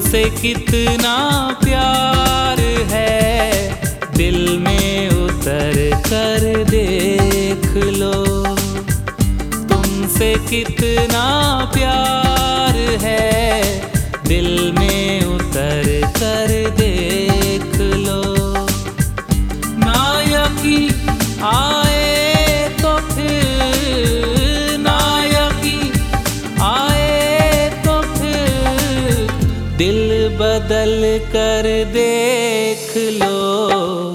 तुमसे कितना प्यार है। दिल में उतर कर देख लो। तुमसे कितना प्यार है। दिल में उतर कर देख बदल कर देख लो।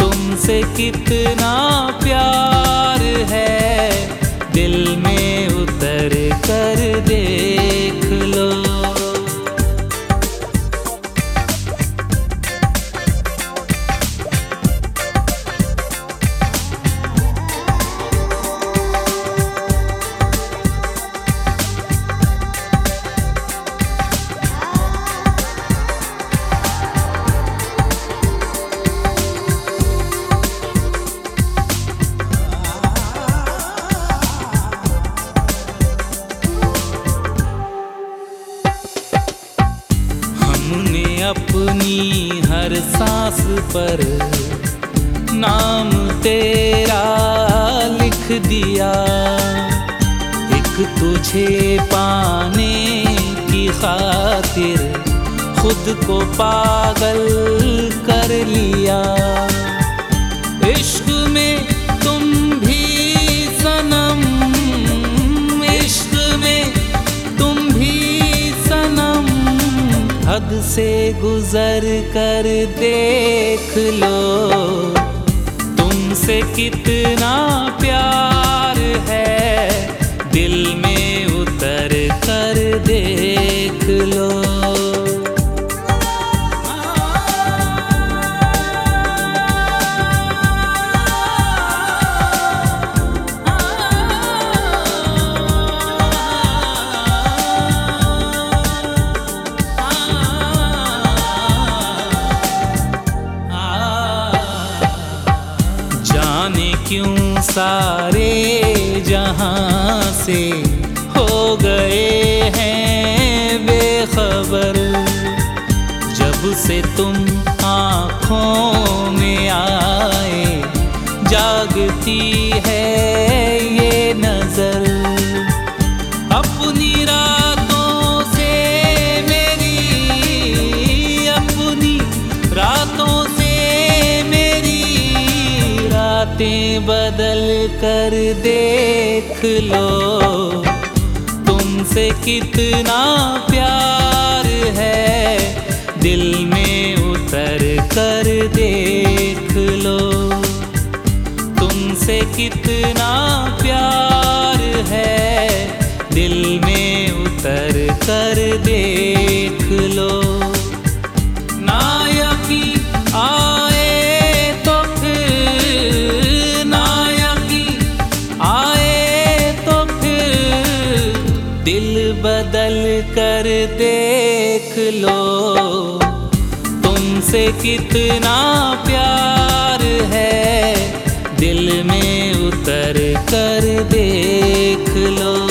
तुमसे कितना प्यार है दिल में उतर कर देख अपनी हर सांस पर। नाम तेरा लिख दिया। एक तुझे पाने की खातिर खुद को पागल कर लिया। इश्क हद से गुजर कर देख लो। तुमसे कितना प्यार क्यों सारे जहाँ से हो गए हैं बेखबर? जब से तुम आँखों में आए, जागती है रातें बदल कर देख लो। तुमसे कितना प्यार है, दिल में उतर कर देख लो। तुमसे कितना प्यार है, दिल में उतर कर देख लो। बदल कर देख लो। तुमसे कितना प्यार है दिल में उतर कर देख लो।